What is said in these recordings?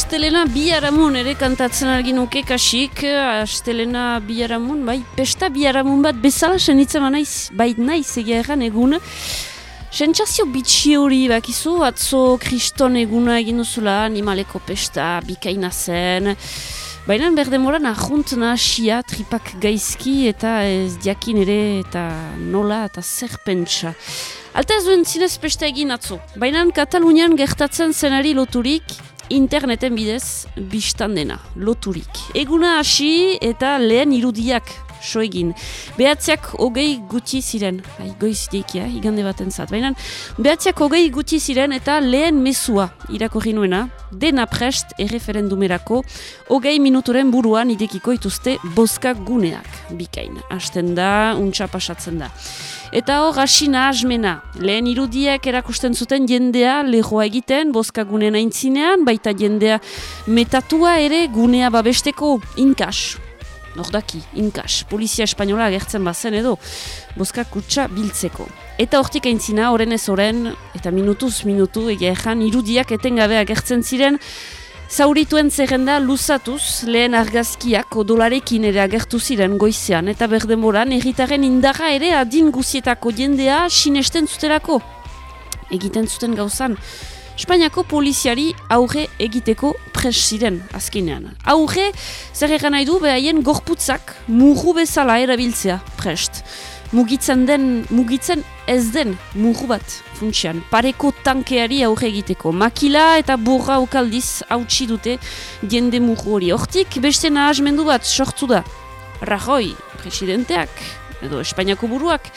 Astelena biharamun ere kantatzen argi nuke kasik, Astelena biharamun, bai, pesta biharamun bat bezala senitzen naiz, bai naiz egia erran egun. Sentsazio bitxi hori bakizu, atzo kriston eguna egin duzula, animaleko pesta, bikaina zen. Baina berdemoran ahunt nahasia, tripak gaizki eta ez diakin ere eta nola eta zer pentsa. Alta ez duen zinez pesta egin atzo. Baina Katalunian gertatzen zenari loturik, interneten bidez biztan dena, loturik. Eguna hasi eta lehen irudiak so egin. Behatziak hogei guti ziren, hai, goiz deikia, igande bat entzat. Baina, behatziak hogei guti ziren eta lehen mesua irakorri nuena, dena prest erreferendumerako, hogei minuturen buruan idekiko ituzte boska guneak, bikain. Asten da, untsa pasatzen da. Eta hor, asina asmena. Lehen irudiak erakusten zuten jendea lehoa egiten, boska gunea aintzinean, baita jendea metatua ere gunea babesteko inkas. Nordaki, inkas. Polizia espainola agertzen bazen edo, boska kutsa biltzeko. Eta hortik aintzina, horren ez horren, eta minutuz minutu, egia ezan, irudiak etengabe agertzen ziren, Zaurituen zerrenda luzatuz lehen argazkiak odolarekin ere agertu ziren goizean eta berdemoran erritaren indarra ere adin guzietako jendea sinesten zuterako. Egiten zuten gauzan, Espainiako poliziari aurre egiteko pres ziren azkenean. Aurre, zer egan nahi du, behaien gorputzak murru bezala erabiltzea prest mugitzen den, mugitzen ez den murru bat funtsian. Pareko tankeari aurre egiteko. Makila eta burra ukaldiz hautsi dute jende murru hori. Hortik beste nahazmendu bat sortu da. Rajoi, presidenteak, edo Espainiako buruak,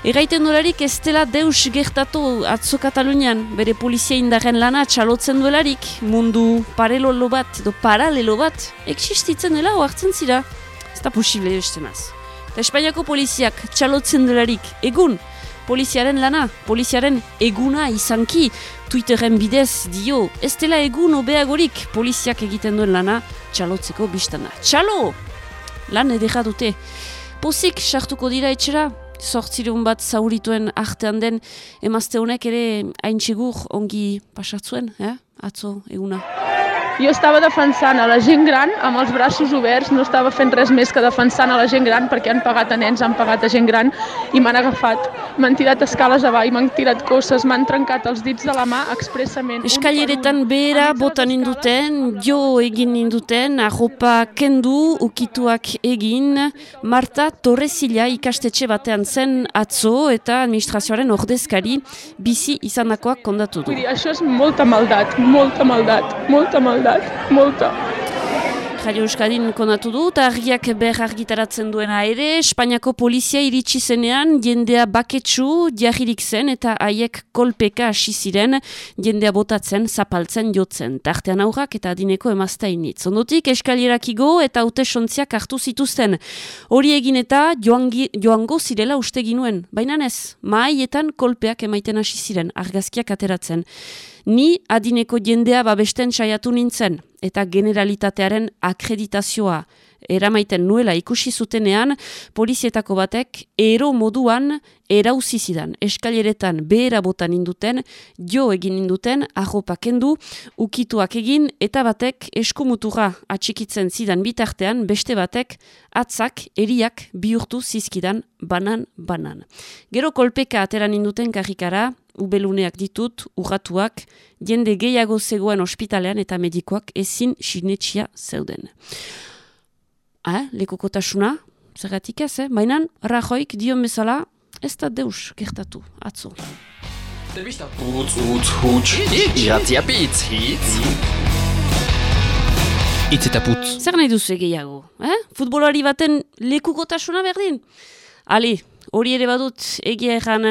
Erraiten dolarik ez dela deus gertatu atzo Katalunian, bere polizia indaren lana txalotzen duelarik, mundu paralelo bat, edo paralelo bat, existitzen dela oartzen zira. Ez da posible estenaz. Eta Espainiako poliziak txalotzen delarik egun, poliziaren lana, poliziaren eguna izanki, Twitterren bidez dio, ez dela egun obeagorik poliziak egiten duen lana txalotzeko biztana. Txalo! Lan edera dute. Pozik sartuko dira etxera, sortzireun bat zaurituen artean den emazte honek ere hain ongi pasatzuen, eh? atzo eguna. Jo estava defensant a la gent gran amb els braços oberts, no estava fent res més que defensant a la gent gran perquè han pagat a nens, han pagat a gent gran i m'han agafat, m'han tirat escales avall, m'han tirat cosses, m'han trencat els dits de la mà expressament. Eskaileretan behera botan induten, jo egin induten, arropa kendu, ukituak egin, Marta Torrezila ikastetxe batean zen atzo eta administrazioaren ordezkari bizi izandakoak kondatu du. Això és molta maldat, molta maldat, molta maldat maldat, molta. Radio Euskadin konatu du, eta argiak behar argitaratzen duena ere, Espainiako polizia iritsi zenean, jendea baketsu, diagirik zen, eta haiek kolpeka hasi ziren, jendea botatzen, zapaltzen, jotzen, tartean aurrak eta adineko emaztainit. Zondotik, eskalierak igo eta haute sontziak hartu zituzten. Hori egin eta joangi, joango zirela uste ginuen, baina ez, maaietan kolpeak emaiten hasi ziren, argazkiak ateratzen. Ni adineko jendea babesten saiatu nintzen eta generalitatearen akreditazioa eramaiten nuela ikusi zutenean, polizietako batek ero moduan erauzi zidan. Eskaileretan behera botan induten, jo egin induten, arropa kendu, ukituak egin, eta batek eskumutura atxikitzen zidan bitartean, beste batek atzak, eriak bihurtu zizkidan banan-banan. Gero kolpeka ateran induten karrikara, ubeluneak ditut, urratuak, jende gehiago zegoen ospitalean eta medikoak ezin sinetxia zeuden. Ha, lekukotasuna, zergatik ez, eh? Baina, rajoik dion bezala, ez da deus gertatu, atzo. Putz, utz, hutz, iratzia pitz, hitz. Itz eta putz. Zer nahi duzu gehiago, eh? Futbolari baten lekukotasuna berdin? Ali, hori ere badut egia egan,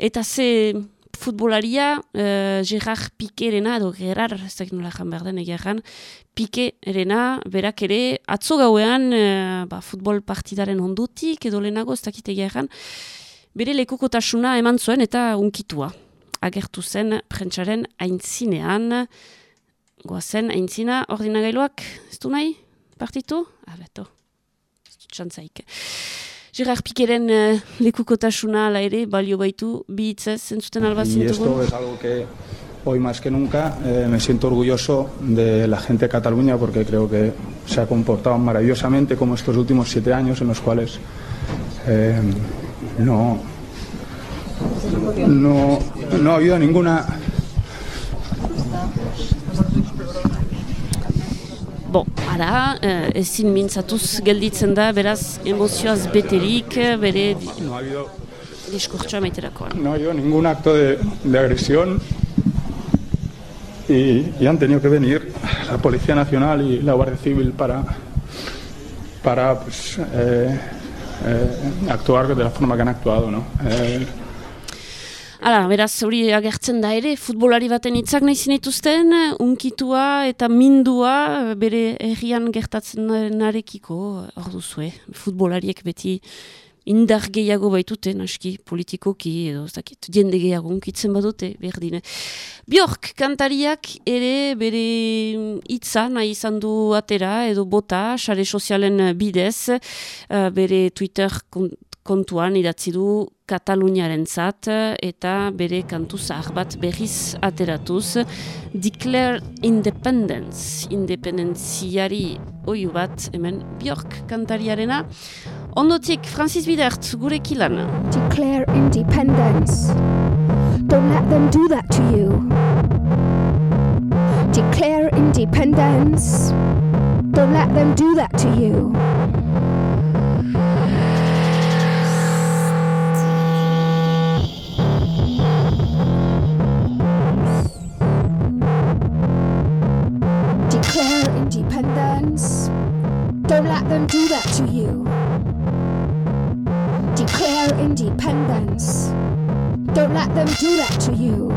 eta ze futbolaria uh, Gerard Piquerena, edo Gerard, ez da nola jan behar den egia jan, Piquerena, berak ere, atzo gauean, uh, ba, futbol partidaren ondutik, edo lehenago, ez dakit egia bere lekukotasuna eman zuen eta unkitua. Agertu zen prentsaren aintzinean, goazen aintzina, ordinagailuak, ez du nahi, partitu? Abeto, ah, txantzaik. Gerard Pikeren uh, lekukotasuna ala ere, balio baitu, bi hitzez, zentzuten alba zintugun? Y esto es algo que hoy más que nunca eh, me siento orgulloso de la gente de Cataluña porque creo que se ha comportado maravillosamente como estos últimos siete años en los cuales eh, no, no, no ha habido ninguna Bon, ara, eh, ezin mintzatuz gelditzen da, beraz, emozioaz beterik, bere no ha habido diskurtsoa maiterakoan. no ha habido ningún acto de, de agresión y, y han tenido que venir la Policía Nacional y la Guardia Civil para, para pues, eh, eh, actuar de la forma que han actuado. ¿no? Eh, Hala, beraz, hori agertzen da ere, futbolari baten hitzak nahi zinituzten, unkitua eta mindua bere herrian gertatzen narekiko, hor duzue, futbolariek beti indar gehiago baituten, aski politikoki, edo ez dakit, jende gehiago unkitzen badute, berdine. Bjork, kantariak ere bere hitza nahi izan du atera, edo bota, sare sozialen bidez, eh, bere Twitter kont kontuan idatzi du Kataluniaren zat eta bere kantu zahar bat berriz ateratuz Declare Independence, independenziari oiu bat hemen Bjork kantariarena. Ondotik, Francis Bidert, gure kilan. Declare independence. Don't let them do that to you. Declare independence. Don't let them do that to you. Don't let them do that to you. Declare independence. Don't let them do that to you.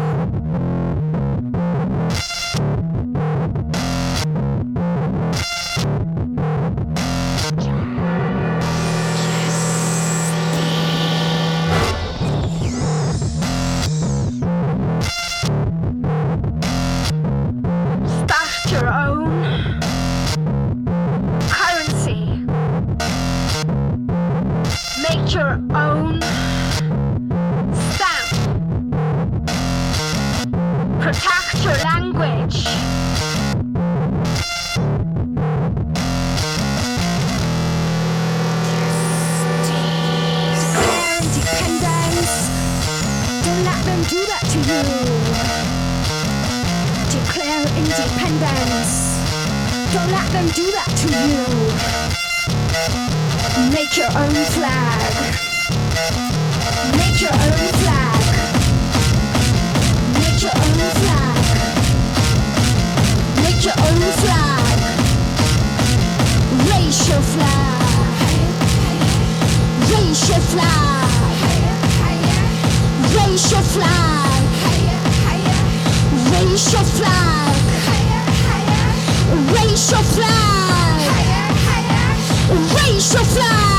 racial flag. Racial flag. Racial flag.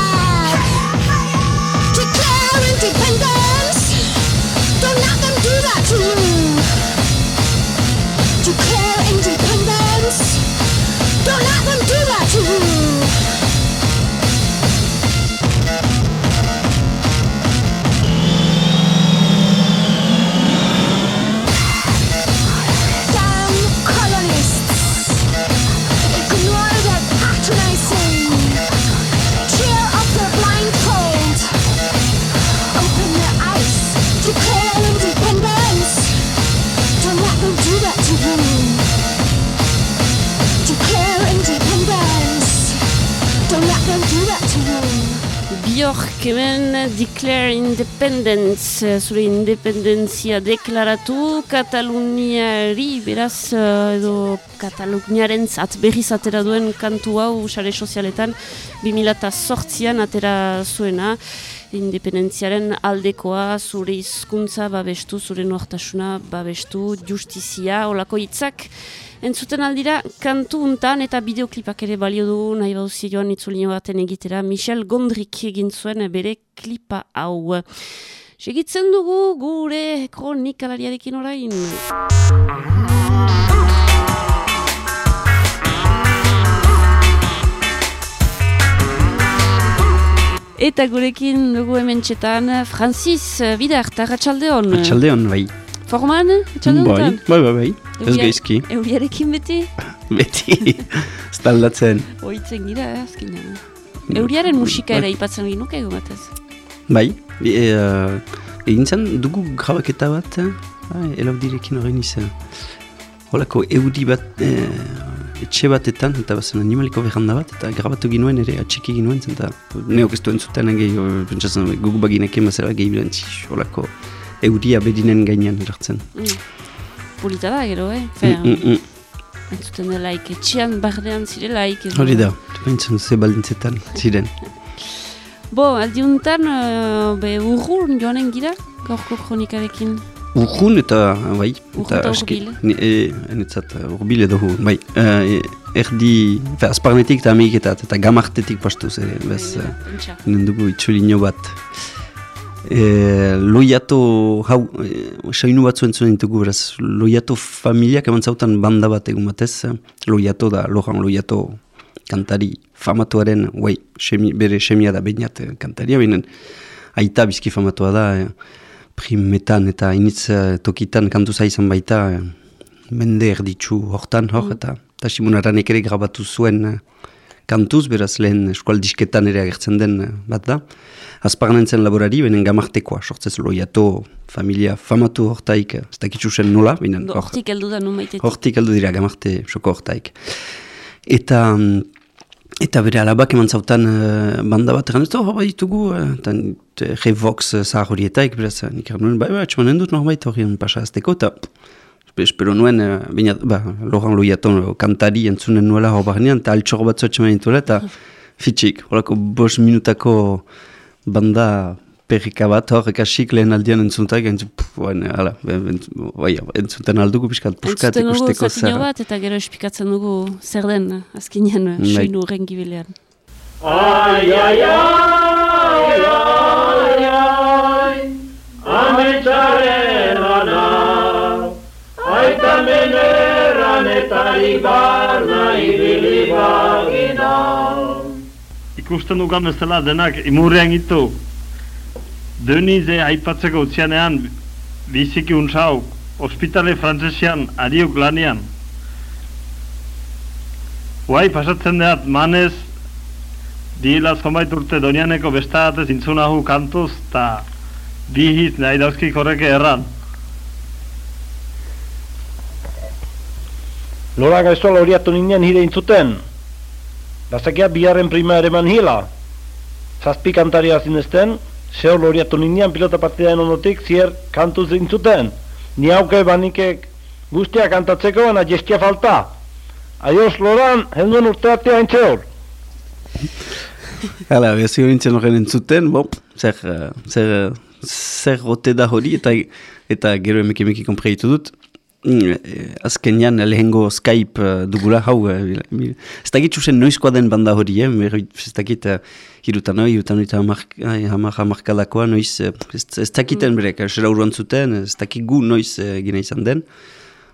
Bjork hemen Declare Independence, zure independenzia deklaratu, Kataluniari, beraz, eh, edo Kataluniaren zat berriz atera duen kantu hau sare sozialetan 2008an atera zuena, independentziaren aldekoa, zure hizkuntza babestu, zure nuartasuna babestu, justizia, olako hitzak, Entzuten aldira, kantu untan eta bideoklipak ere balio du nahi bauzi joan itzulino baten egitera Michel Gondrik egin zuen bere klipa hau. Segitzen dugu gure kronikalariarekin orain. Eta gurekin dugu hemen txetan, Francis Bidart, Arratxaldeon. Atxaldeon, bai. Forman, etxan Bai, honetan? bai, bai, bai, ez gaizki, Euriarekin beti? beti, ez taldatzen. Oitzen gira, eh, azkenean. Euriaren musika ere ipatzen ginuke egu batez. Bai, e, e, zen dugu grabaketa bat, ah, elaudirekin horrein izan. Holako euri bat, e, etxe batetan, eta bazen animaliko berranda bat, eta grabatu ginuen ere, atxiki ginuen eta neok ez duen zuten gehi, pentsatzen, gugu bagineke mazera gehi bilantzi, holako euria berinen gainean erartzen. Mm. Polita da, gero, eh? Mm, Fer, mm, mm. entzuten delaik, etxean bardean zirelaik. Hori da, pentsan ze baldintzetan, ziren. Bo, aldiuntan, uh, be, urrun joanen gira, gaurko kronikarekin. Urrun eta, bai, Urrun eta aski- hurbil. ni- E, enetzat, urbil edo bai. E, erdi, fe, azparnetik eta ameiketat, eta gamartetik pastuz ere, bez, Bai, e, pentsa. ginen dugu itxulino bat. E, loiato, hau, e, soinu batzu entzuen ditugu, beraz, loiato familiak eman zautan banda bat egun batez, e, loiato da, lojan loiato kantari famatuaren, guai, semi, bere semia da bainat kantaria, binen, aita bizki famatua da, e, primetan eta initz tokitan kantuza izan baita, e, mende erditzu hortan, hor, eta, eta Simonaranek ere grabatu zuen kantuz, beraz lehen eskualdisketan ere agertzen den eh, bat da. Azparnentzen laborari, benen gamartekoa, sortzez loiato, familia famatu hortaik, eh, ez dakitzu zen nola, binen hor- Hortik heldu da numaitetik. hortik aldu dira gamarte soko hortaik. Eta, mm, eta bere alabak eman zautan eh, banda bat, egan ez da, hor ditugu, uh, eta uh, Revox uh, zahar horietaik, beraz, uh, nik bai, bai, atxemanen dut norbait horien pasa azteko, eta espero nuen, uh, baina, ba, Loran Loiaton kantari entzunen nuela hor barnean, eta altxor batzu atxemanen dituela, eta fitxik, horako bos minutako banda perrika bat hor, ekasik lehen aldian entzuntak, entzun, pff, baina, ala, bai, entzuten aldugu piskat, puskat Entzuten dugu ikusteko zatino zer. bat, eta gero espikatzen dugu zer den, azkenean, Bai. soinu horren gibilean. Ai, ai, ai, ai, ai, ametxaren lana, aita meneranetarik barna ibili bagina. Ikusten dugan bezala denak imurrean gitu. Denize aipatzeko utzianean biziki untsau, ospitale frantzesian ariok lanian. Guai pasatzen deat manez Dila zonbait urte donianeko bestagatez intzunahu kantuz, eta bihiz nahi dauzkik horreke erran. Lora gaiztola horiatu ninen hire intzuten. Bazakia biharren prima ere man hila. Zazpi kantaria zinezten, zehor horiatu ninen pilota partidaen ondotik zier kantuz intzuten. Ni hauke banikek guztia kantatzeko, baina gestia falta. Aioz, Loran, henduen urte arte hain zehor. Hala, behazi nintzen horren entzuten, bo, zer, zer, zer gote da hori, eta, eta gero emeki emeki konpreitu dut. Mm, eh, Azkenean lehengo Skype eh, dugula hau, eh, ez dakit zuzen noizkoa den banda hori, eh? ez dakit uh, hirutan hirutan ai, hamar hamarkadakoa, noiz, ez, dakiten berek, esera uruan zuten, ez dakit gu noiz uh, gina izan den.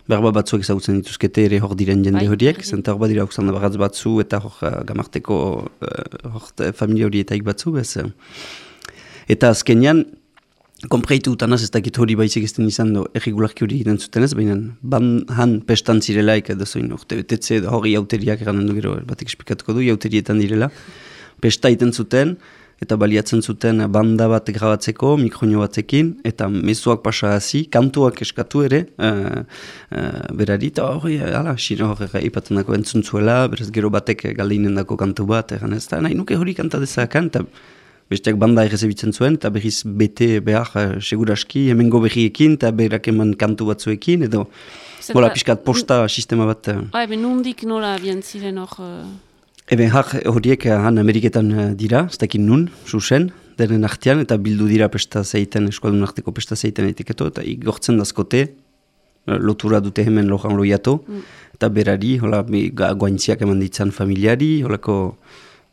Berba batzuek ezagutzen dituzkete ere hor diren jende Bai, horiek, berdin. zenta hor badira oksan baratz batzu eta hor uh, gamarteko uh, hor familia horietaik batzu, bez. Eta azkenean, konpreitu utanaz ez dakit hori baizik ezten izan do, erregularki hori egiten zuten ez, baina ban han pestan zirelaik edo zoin urte betetze edo hori jauteriak eranen du gero batek espikatuko du, jauterietan direla. Pesta egiten zuten, eta baliatzen zuten banda bat grabatzeko, mikroño batzekin, eta mezuak pasa hasi, kantuak eskatu ere, uh, uh, berari, eta hori, ala, sino hori ipatzen dako entzuntzuela, beraz gero batek galdeinen dako kantu bat, egan ez da, nahi nuke hori kanta dezakan, eta besteak banda errezebitzen zuen, eta berriz bete behar uh, seguraski, hemengo berriekin, eta berak eman kantu batzuekin, edo, bola, pixkat posta sistema bat, uh, Bai, ben nundik nola abian ziren hor... eh, Eben har horiek han Ameriketan dira, ez dakit nun, susen, denen artean, eta bildu dira pesta zeiten, eskualdun arteko pesta zeiten etiketo, eta igortzen dazkote, lotura dute hemen lojan loiato, eta berari, hola, goaintziak eman ditzan familiari, holako,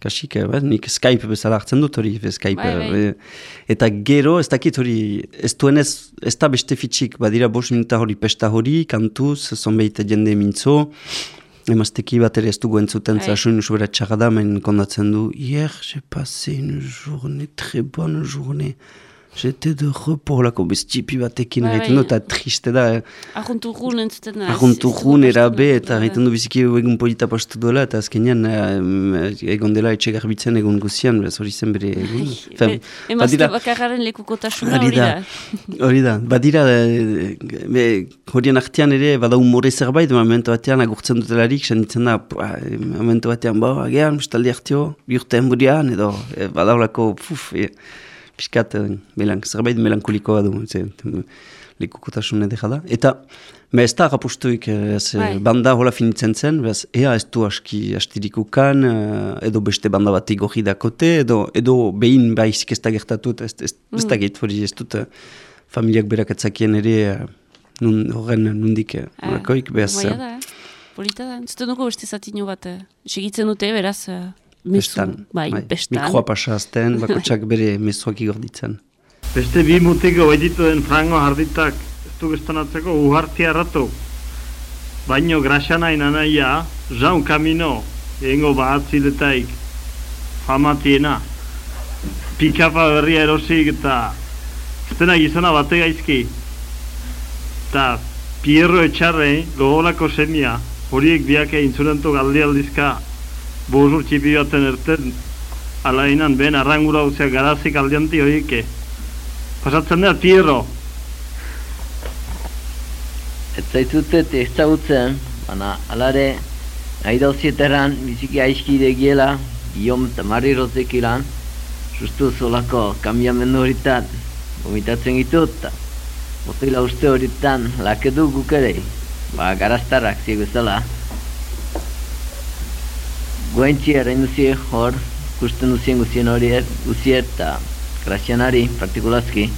kasik, eh, nik Skype bezala hartzen dut hori, Skype, Bai, bai. eh, eta gero, ez dakit hori, ez duenez, ez da beste fitxik, badira bos minuta hori pesta hori, kantuz, zonbeit jende mintzo, emazteki bat ere ez dugu entzuten, Bai. za soinu sobera txarada, men kondatzen du, hier, j'ai passé une journée, très bonne journée, Jete de repos, lako beztipi batekin, egiten du, eta triste da, eh. Arruntu run entzuten da. Arruntu jun, erabe, eta egiten du biziki egun polita pastu duela, eta azkenean eh, egon dela etxe garbitzen egun guzian, bez hori zen bere egun. Emazte bakarraren lekukotasuna Hori da, hori da. Badira, eh, be, horien artean ere, bada humore zerbait, momentu batean agurtzen dutelarik, sanitzen da, eh, momentu batean, ba, agean, bestaldi hartio, bihurten burian, edo, e, badaulako, puf, e, piskat, eh, melank, zerbait melankolikoa du, ze, lekukotasun edera da. Eta, me ez da rapustuik, eh, ez, eh, Bai. banda hola finitzen zen, bez, ea ez du aski astirikukan, edo beste banda bat igorri dakote, edo, edo behin baizik ez da gertatu, ez, ez, ez da gait, hori ez dut, familiak berak etzakien ere, nun, horren nundik, da, eh? Polita da. Entzuten dugu beste zatino bat. Segitzen dute, beraz. Bestan, Bai, bestan. mikroa pasa azten, bakotsak bere mezuak igorditzen. Beste bi mutiko baititu den frango jarditak ez du gestonatzeko uhartia erratu. Baino grasana inanaia, jaun kamino, egingo bahatziletaik, famatiena. Pikapa berria erosik eta zena gizona bate gaizki. Eta Pierro Etxarre, gogolako semia, horiek biak intzurentu galdi aldizka, bosur txipi baten erten, alainan ben arrangura uzea garazik aldianti horieke. Pasatzen da Pierro, Ez zaitzutet ezagutzen, baina alare, nahi dauzieteran biziki aizkide giela, Guillaume eta Mari Rotekilan, sustu zolako kambiamendu horitan, vomitatzen ditut, eta botila uste horitan lakedu guk ere, ba garaztarrak ziek bezala. Guentxi arrendu zie hor, kusten duzien guzien hori er, guzien eta krasianari, partikulazki.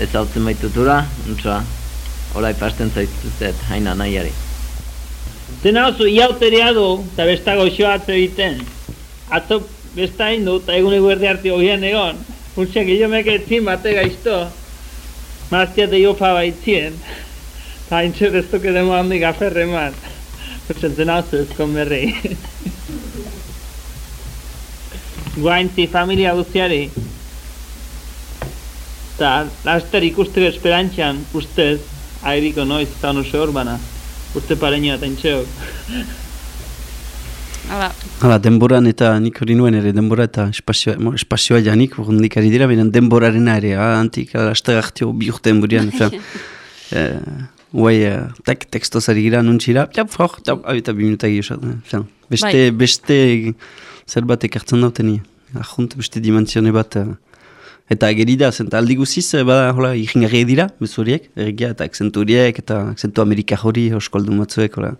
Ez hautzen baitutura, nintzua, hola ipasten zaituzet, haina nahiari. Zen hau zu, iauteri adu, eta besta goxio atze biten. Atzo besta hindu, eta egun eguerdi arti hogean egon. Hurtsiak ilo meke etzin bate gaizto, maztia da jopa baitzien. Ta hain txer ez duke demu pertsentzenaz ezkon berri. Guainzi familia guztiari. Ta, laster ikusteko esperantxan, ustez, airiko noiz eta honu seurbana. Uste pareinua tentxeok. Hala. Hala, denboran eta nik hori nuen ere, denbora eta espazioa, mo, espazioa janik, burundik ari dira, benen denboraren ere, ah, antik, ala, astagartio bihurtu denburian, eta... eh, Uai, uh, tek, tekstoz ari gira, nuntxira, ja, frok, ja, hau eta bi minuta gehiago, uh, beste, Bai. beste zerbait ekartzen dauten ni, ahunt, beste dimensione bat, eh, eta geri da, zenta aldi guziz, eh, bada, hola, ikingarri dira, bezuriek, erregia, eta akzenturiek, eta akzentu amerika hori, euskoldu batzuek, hola,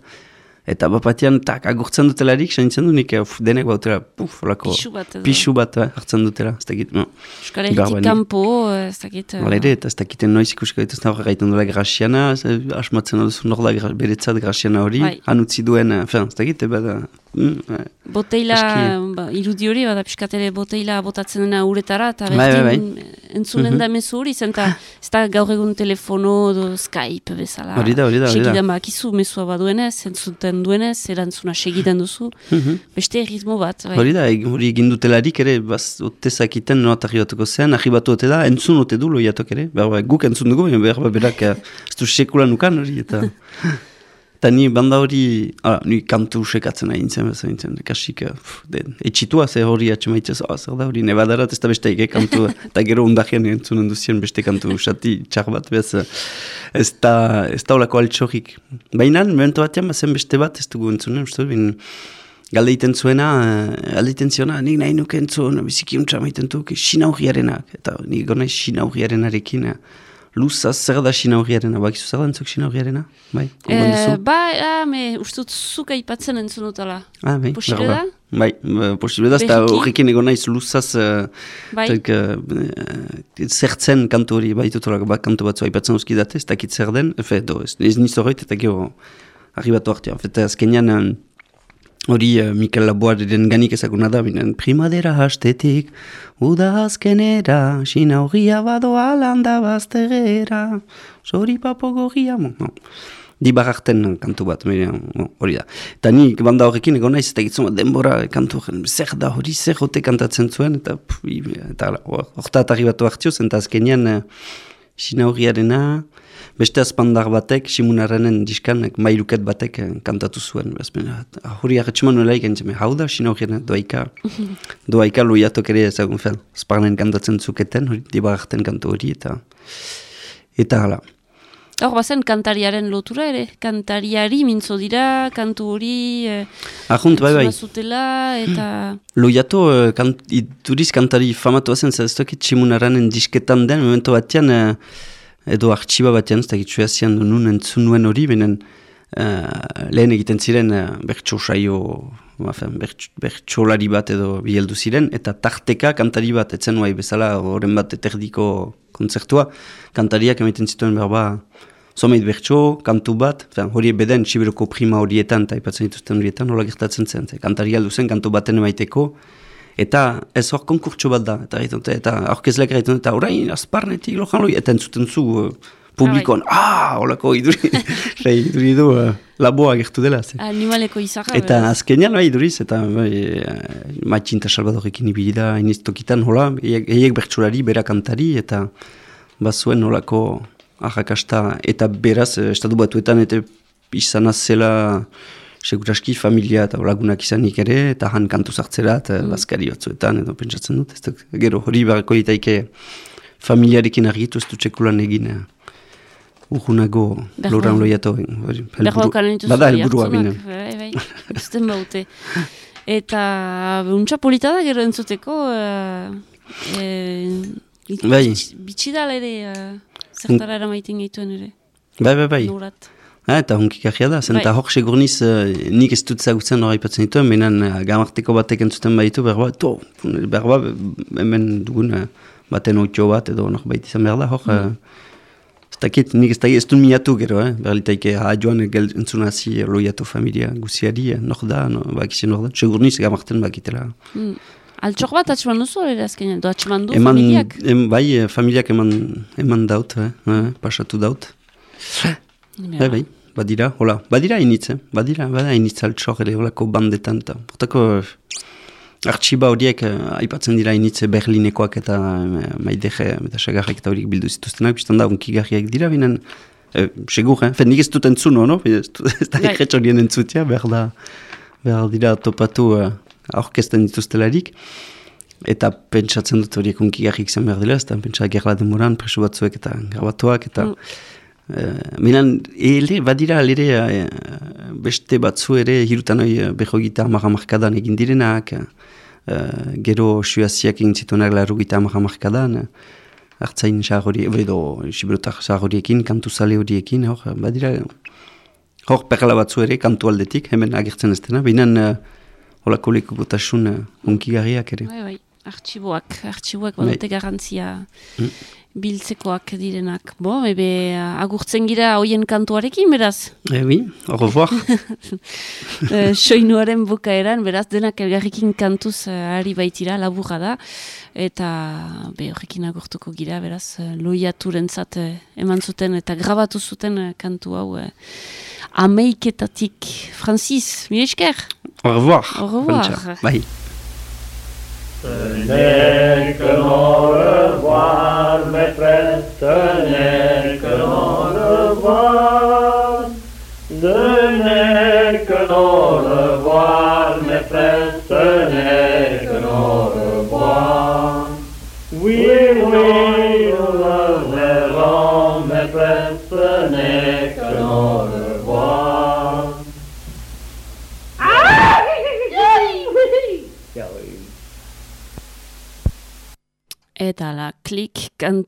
Eta bapatean, tak, agurtzen dutelarik, saintzen du nik, uf, denek bautera, puf, olako, Pixu bat pixu bat eh, hartzen dutela, ez dakit, no. Euskal Herritik kanpo, ez dakit. eh, Hala ere, eta ez dakiten noiz ikusiko dituzten hori gaiten duela graziana, ez, eh, asmatzen duzu nor beretzat graziana hori, Bai. han utzi duen, eh, fin, ez dakit, bada, mm, eh, Boteila, ba, irudi hori, bada piskatere boteila botatzen dena uretara, eta Bai, bai, berdin entzunen da mezu hori, zenta ez da gaur egun telefono, do Skype bezala. Hori da, hori da. Segidan bakizu mezua baduenez, entzuten duenez, erantzuna segidan duzu, beste ritmo bat. Bai. hori da, hori egin dutelarik ere, baz, ote zakiten noat arribatuko zean, arribatu ote da, entzun ote du loiatok ere, behar ba, guk entzun dugu, behar ba, berak, eh, ez du sekula nukan hori, eta... Eta ni banda hori, ala, ni kantu sekatzen nahi nintzen, beza nintzen, kasik, eh, pff, etxitua ze hori atxemaitzez, oh, zer da hori, nebadarat ez da beste ege kantu, eta gero undajean entzunen duzien beste kantu usati txar bat, bez, eh, ez da, ez da olako altxorrik. Baina, momentu batean, bazen beste bat, ez dugu entzunen, uste, bin, galde iten zuena, uh, alde iten ziona, nik nahi nuke entzun, biziki untsa maiten duk, sinaurriarenak, eta nik gona sinaurriarenarekin, uh, luzaz zer da sinaurriarena, bakizu zer da entzuk sinaurriarena? Bai, kongon Eh, ba, ah, me, uste dut zuk aipatzen entzun dutala. Ah, bai, Posible berba. da? Bai, ba, posible da, eta horrekin egon naiz luzaz, uh, Bai. tek, uh, zertzen kantu hori, bai dutolak, bat kantu batzu aipatzen uzki date, ez dakit zer den, efe, do, ez, ez niz horret, eta gero, arribatu artean, eta azkenean, hori uh, Mikel Laboaren ganik ezaguna da, binen, primadera hastetik, uda azkenera, sinaurria badoa landa bazterera, sori papo gorria, no. dibararten kantu bat, hori da. Eta ni banda horrekin egon naiz, eta gitzuma denbora kantu horren, zer da hori, zer jote kantatzen zuen, eta pff, eta horta atarri batu hartioz, eta azkenean uh, sina horriarena, beste azpandar batek, simunarrenen diskan, eh, mailuket batek eh, kantatu zuen. Beraz, bena, Hori arretxuman nola ikentzen, hau da, sina horriarena, doaika, doaika loiatok ere ezagun fel, azparnen kantatzen zuketen, hori, dibararten kantu hori, eta eta hala. Hor, bazen kantariaren lotura ere, kantariari mintzo dira, kantu hori... Eh, Ahunt, bai, bai. zutela, eta... Loiato, uh, kant, iduriz kantari famatu zen, ez dakit simunaranen disketan den, momento batean, eh, edo artxiba batean, ez dakit suazian nun entzun nuen hori, benen uh, lehen egiten ziren uh, bertso saio, bafen, bertso, bertsolari bat edo biheldu ziren, eta tarteka kantari bat, etzen nuai bezala, horren bat eterdiko kontzertua, kantariak emaiten zituen berba, Zomeit bertso, kantu bat, hori beden Sibiroko prima horietan, eta ipatzen dituzten horietan, hola gertatzen zen. Ze, kantari aldu zen, kantu baten emaiteko, eta ez hor konkurtso bat da, eta gaitu, eta aurkezleak gaitu, eta orain, azparnetik lojan loi, eta entzuten zu uh, publikoan, ah, holako iduri, sei, iduri du, uh, laboa gertu dela. Ze. Animaleko izarra. Eta azkenean bai iduriz, eta bai, eh, matxinta salvadorekin ibili da, iniz tokitan, hola, eiek bertsolari, bera kantari, eta bazuen holako arrakasta, eta beraz, estatu batuetan, eta izan zela seguraski familia eta lagunak izanik ere, eta han kantu zartzera, eta mm. bazkari batzuetan, edo pentsatzen dut, ez dut, gero hori barako litaike familiarekin argitu ez dut txekulan egin, eh, urgunago Berba- loran loiato. Berbaukan dituzu Bada bai, helburua hartzunak, binen. Bai, bai, baute. Eta untxa polita da gero entzuteko, uh, e, Bai. bitxidal ere, uh, zertara eramaiten gaituen ere, Bai, bai, bai. nurat. Ha, eta hunkikarria da, zen Bai. eta hor segurniz uh, nik ez dut zagutzen hori ipatzen dituen, menan uh, gamarteko batek entzuten baditu, berba, to, berba, hemen dugun uh, baten otio bat edo norbait izan behar da, hor, mm. ez dakit, nik ez dakit, ez dut miatu gero, eh? berlitaike, ha, joan gel entzuna hazi loiatu familia guziari, eh, nor da, no, bakizien nor da, segurniz gamarten bakitela. Mm. Altxok bat atxeman duzu ere azkenean, do atxeman du Eman, familiak. em, bai, eh, familiak eman, eman daut, eh? eh, pasatu daut. Bai, bai, badira, hola, badira initz, eh? badira, badira initz altxor ere holako bandetan, eta portako eh, artxiba horiek eh, aipatzen dira initz Berlinekoak eta eh, maidege eta sagarrek eta horiek bildu zituztenak, biztan da, unkigarriak dira, binen, eh, segur, eh? Fen, nik ez dut entzun, no? Ez dut- ez da Bai. ikretx horien entzutia, behar da, behar dira topatu uh, aurkezten dituztelarik. Eta pentsatzen dut horiek unkigarrik izan behar dira, eta pentsa gerla demoran, preso batzuek eta grabatuak, eta Mm. Uh, Minan, ele, badira alere eh, beste batzu ere hirutan hori uh, behogita amara markadan egin direnak, uh, gero suaziak egin zituenak larugita amara markadan, uh, hartzain hori, edo siberotar sahar horiekin, kantu zale horiekin, hor, badira, hor perla batzu ere kantu aldetik, hemen agertzen ez dena, binan uh, holako lekukotasun uh, unkigarriak ere. Bai, bai, artxiboak, artxiboak Bai. badute garantzia Mm. Biltzekoak direnak. Bo, ebe, agurtzen gira hoien kantuarekin, beraz, Eh, oui, au revoir. eh, soinuaren bukaeran, beraz, denak elgarrikin kantuz eh, ari baitira, laburra da, eta be horrekin agurtuko gira, beraz, eh, loiaturentzat eman zuten eta grabatu zuten kantu hau eh, ameiketatik. Francis, mi esker? Au revoir. Au revoir. Bai. Tenez que mon revoir, mes frères, tenez.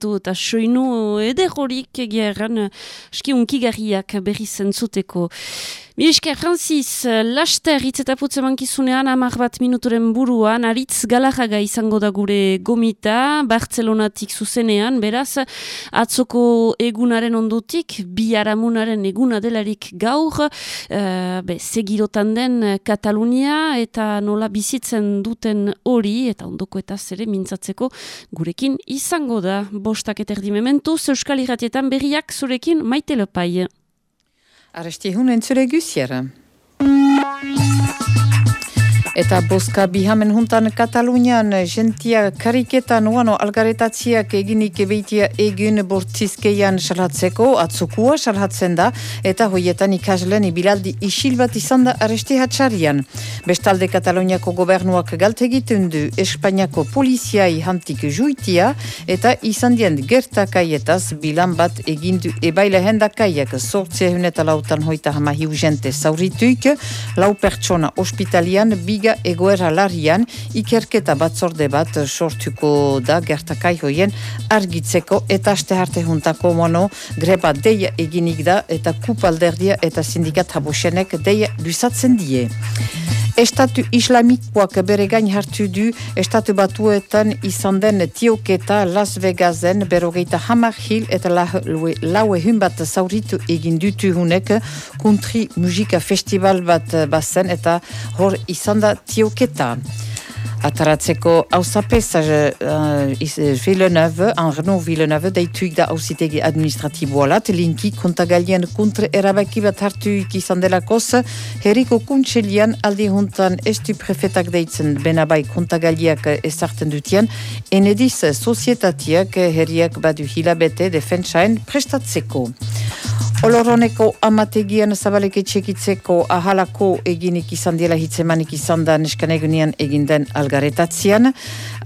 Kantu eta soinu eder horik egia erran eski unkigarriak berri zentzuteko. Mi esker, Francis, laster hitz eta putze mankizunean amar bat minuturen buruan, aritz galajaga izango da gure gomita, Bartzelonatik zuzenean, beraz, atzoko egunaren ondutik, biharamunaren eguna delarik gaur, uh, be, segirotan den Katalunia eta nola bizitzen duten hori, eta ondoko eta zere mintzatzeko gurekin izango da. Bostak eta erdi mementuz, Euskal Irratietan berriak zurekin maite lopai. Arrestihun entzure guziera. Eta boska bihamen juntan Katalunian gentia kariketan uano algaretatziak eginik ebeitia egin bortzizkeian salhatzeko atzukua salhatzen da eta hoietan ikaslen ibilaldi isil bat izan da aresti hatxarian. Bestalde Kataluniako gobernuak galtegiten du Espainiako poliziai hantik juitia eta izan dien gertakaietaz bilan bat egindu ebaile hendakaiak sortzea huneta lautan hoita hama hiu jente zaurituik, lau pertsona ospitalian biga egoera larrian ikerketa batzorde bat sortuko da gertakai hoien argitzeko eta aste harte juntako mono greba deia eginik da eta kupalderdia eta sindikat habusenek deia luzatzen die. Estatu islamikoak bere gain hartu du estatu batuetan izan den tioketa Las Vegasen berogeita hamar hil eta laue, laue bat zauritu egin dutu hunek country musika festival bat bazen eta hor izan da tioketa. Ataratzeko hausapez uh, Villeneuve, Arnaud Villeneuve, deituik da hausitegi administratiboa lat, linki kontagalien kontre erabaki bat hartuik izan delakoz, herriko kuntselian aldi juntan estu prefetak deitzen benabai kontagaliak ezarten dutien, enediz sozietatiak herriak badu hilabete defentsain prestatzeko. Oloroneko amategian zabaleke txekitzeko ahalako eginik izan diela hitzemanik izan da neskanegunean eginden algaretatzean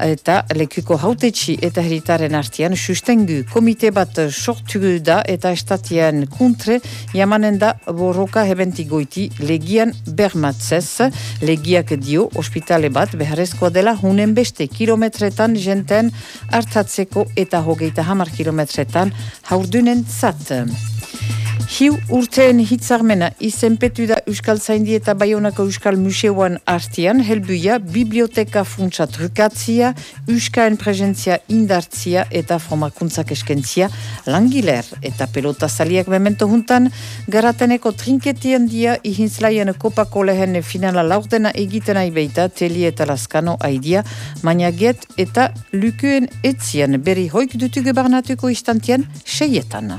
eta lekuko hautetxi eta heritaren artian sustengu komite bat sortu da eta estatian kontre jamanen da borroka hebenti goiti legian bermatzez legiak dio ospitale bat beharrezkoa dela hunen beste kilometretan jenten hartatzeko eta hogeita hamar kilometretan haurdunen zat. Hiu urteen hitzarmena izenpetu da Euskal Zaindi eta Bayonako Euskal Museoan artian, helbuia biblioteka funtsa trukatzia, Euskaen presentzia indartzia eta formakuntzak eskentzia langiler eta pelota saliak memento juntan, garateneko trinketien dia ihintzlaien kopako lehen finala laurdena egiten aibeita, teli eta laskano aidia, maniaget eta lukuen etzien beri hoik dutu gebarnatuko istantien seietan.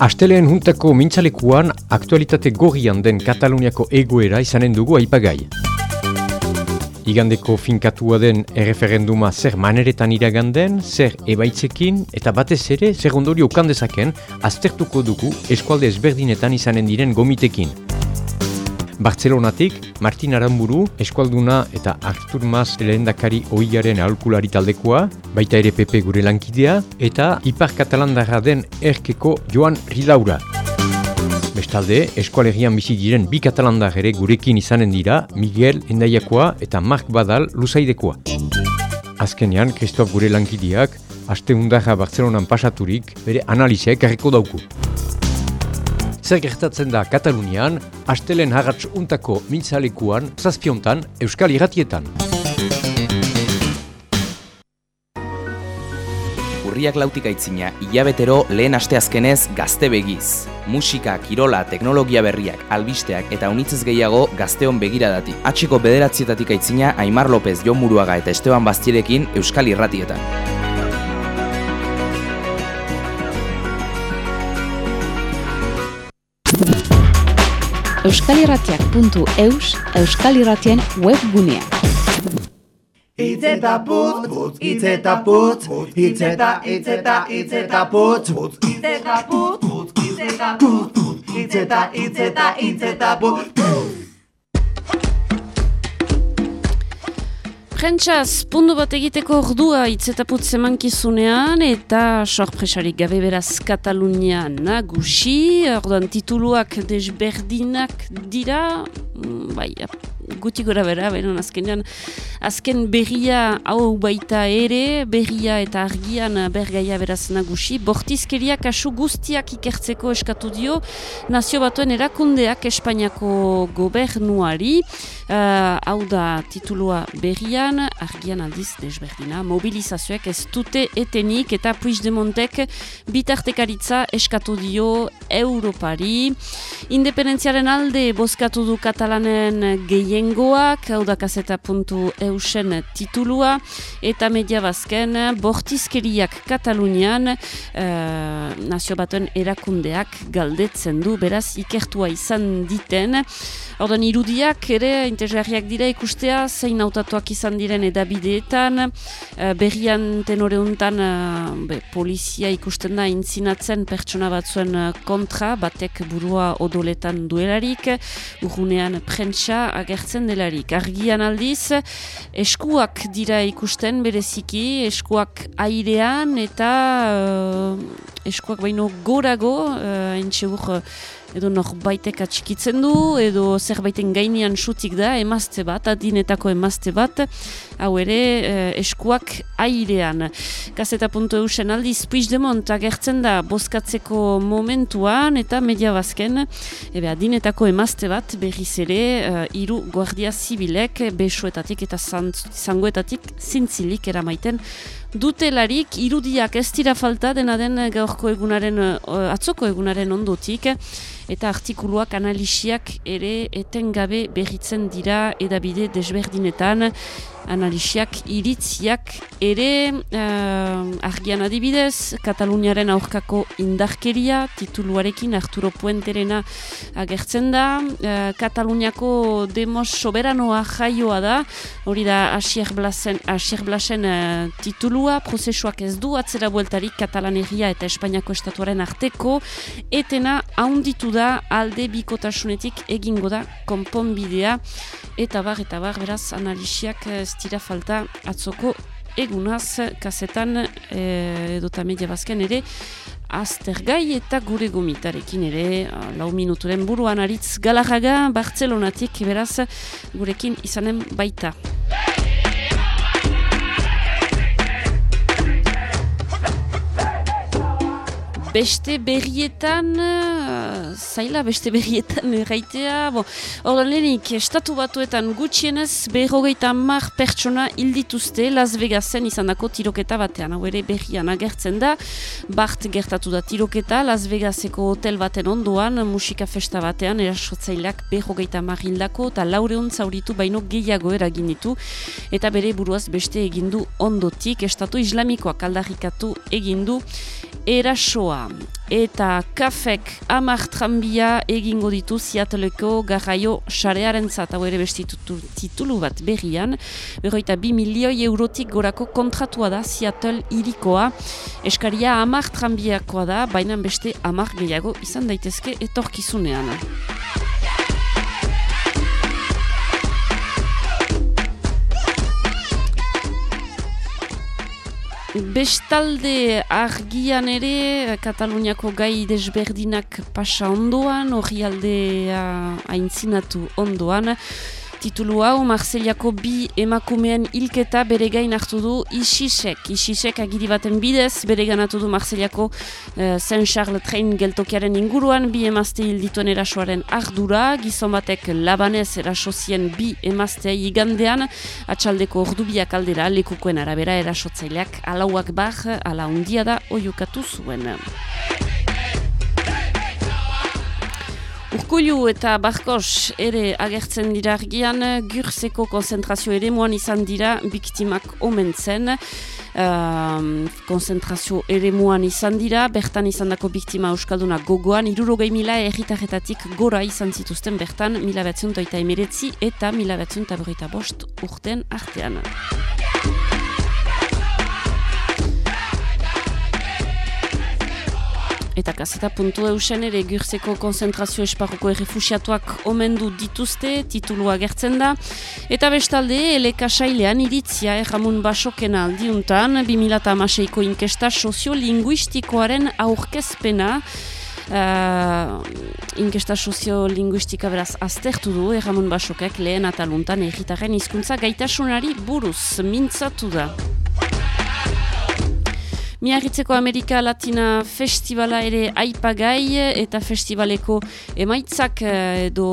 Asteleen juntako mintzalekuan aktualitate gorrian den Kataluniako egoera izanen dugu aipagai. Igandeko finkatua den erreferenduma zer maneretan iraganden, zer ebaitzekin eta batez ere zer ondorio ukandezaken aztertuko dugu eskualde ezberdinetan izanen diren gomitekin. Bartzelonatik, Martin Aramburu, eskualduna eta Artur Mas lehendakari oigaren aholkulari taldekoa, baita ere Pepe gure lankidea, eta Ipar Katalandarra den erkeko Joan Rilaura. Bestalde, eskualegian bizi diren bi katalandar ere gurekin izanen dira Miguel Endaiakoa eta Mark Badal luzaidekoa. Azkenean, Kristof gure lankideak, aste hundarra Bartzelonan pasaturik, bere analiziak erreko dauku. Zer gertatzen da Katalunian, astelen harratz untako mintzalekuan, zazpiontan, Euskal Iratietan. Urriak lautik aitzina, hilabetero lehen asteazkenez gazte begiz. Musika, kirola, teknologia berriak, albisteak eta unitzez gehiago gazteon begiradatik. Atxiko bederatzietatik aitzina, Aimar López, Jon Muruaga eta Esteban Bastierekin Euskal Irratietan. euskalirratiak.eus euskalirratien webgunea. Itz eta putz, putz, itz eta putz, itz eta, itz eta, itz eta putz, putz, itz eta putz, putz, itz eta putz, itz eta, itz eta, itz eta putz, Prentsaz, pundu bat egiteko ordua itzetaputz emankizunean eta sorpresarik gabe beraz Katalunia nagusi, orduan tituluak desberdinak dira, mm, bai, guti gora bera, benon azkenean, azken berria hau baita ere, berria eta argian bergaia beraz nagusi, bortizkeria kasu guztiak ikertzeko eskatu dio, nazio batuen erakundeak Espainiako gobernuari, uh, hau da titulua berrian, argian aldiz desberdina, mobilizazioak ez dute etenik eta Puigdemontek bitartekaritza eskatu dio Europari. Independentziaren alde bozkatu du katalanen gehien lehengoak, hau titulua, eta media bazken, bortizkeriak Katalunian, uh, nazio batuen erakundeak galdetzen du, beraz ikertua izan diten, Ordan irudiak ere interesgarriak dira ikustea zein hautatuak izan diren edabideetan, uh, berrian tenore untan be, polizia ikusten da intzinatzen pertsona batzuen kontra, batek burua odoletan duelarik, urgunean prentsa agertzen delarik. Argian aldiz, eskuak dira ikusten bereziki, eskuak airean eta uh, eskuak baino gorago, uh, edo norbaitek atxikitzen du, edo zerbaiten gainean sutik da, emazte bat, adinetako emazte bat, hau ere eh, eskuak airean. Gazeta puntu eusen aldiz, Puigdemont agertzen da bozkatzeko momentuan, eta media bazken, ebe adinetako emazte bat, berriz ere, eh, hiru guardia zibilek, besoetatik eta zangoetatik zintzilik eramaiten, dutelarik. Irudiak ez dira falta dena den gaurko egunaren, uh, atzoko egunaren ondotik, eta artikuluak analisiak ere etengabe berritzen dira edabide desberdinetan, analisiak iritziak ere uh, argian adibidez, Kataluniaren aurkako indarkeria, tituluarekin Arturo Puenterena agertzen da, uh, Kataluniako demos soberanoa jaioa da, hori da Asier Blasen, Asier Blasen uh, titulua, prozesuak ez du atzera bueltarik Katalaneria eta Espainiako estatuaren arteko, etena haunditu da alde bikotasunetik egingo da konponbidea, eta bar, eta bar, beraz, analisiak ez dira falta atzoko egunaz kazetan e, edota media bazken ere aztergai eta gure gomitarekin ere lau minuturen buruan aritz galarraga Bartzelonatik beraz gurekin izanen baita. Beste berrietan, uh, zaila beste berrietan erraitea, bo, ordan lehenik, estatu batuetan gutxienez berrogeita mar pertsona hildituzte Las Vegasen izan dako tiroketa batean, hau ere berrian agertzen da, Bart gertatu da tiroketa, Las Vegaseko hotel baten ondoan, musika festa batean, erasotzaileak berrogeita mar hildako, eta laureun zauritu baino gehiago eragin ditu, eta bere buruaz beste egindu ondotik, estatu islamikoak aldarrikatu egindu, erasoa eta kafek amar tranbia egingo ditu ziateleko garraio xarearen zat, hau ere bestitutu titulu bat berrian, berroita bi milioi eurotik gorako kontratua da Seattle irikoa, eskaria amar tranbiakoa da, baina beste amar gehiago izan daitezke etorkizunean. Bestalde argian ere Kataluniako gai desberdinak pasa ondoan, hori aldea haintzinatu ondoan. Titulu hau, Marseliako bi emakumeen hilketa bere gain hartu du Isisek. Isisek agiri baten bidez, bere ganatu du Marseliako uh, Saint Charles Train geltokiaren inguruan, bi emazte hildituen erasoaren ardura, gizon batek labanez erasozien bi emaztea igandean, atxaldeko ordubiak aldera, lekukoen arabera erasotzaileak alauak bar, ala undia da, oiukatu zuen. Urkulu eta Barkos ere agertzen dira argian, gurseko konzentrazio ere moan izan dira biktimak omen zen. Uh, konzentrazio ere moan izan dira, bertan izan dako biktima euskalduna gogoan, irurogei mila erritarretatik gora izan zituzten bertan, mila batzion eta emeretzi eta mila batzion eta bost urten artean. Eta kaseta puntu eusen ere gurzeko konzentrazio esparruko errefusiatuak omendu dituzte, titulua gertzen da. Eta bestalde, eleka sailean iritzia erramun basokena aldiuntan, 2008ko inkesta soziolinguistikoaren aurkezpena, Uh, inkesta soziolinguistika beraz aztertu du Erramon Basokek lehen ataluntan egitaren hizkuntza gaitasunari buruz mintzatu da. Miarritzeko Amerika Latina Festivala ere aipagai eta festivaleko emaitzak eh, edo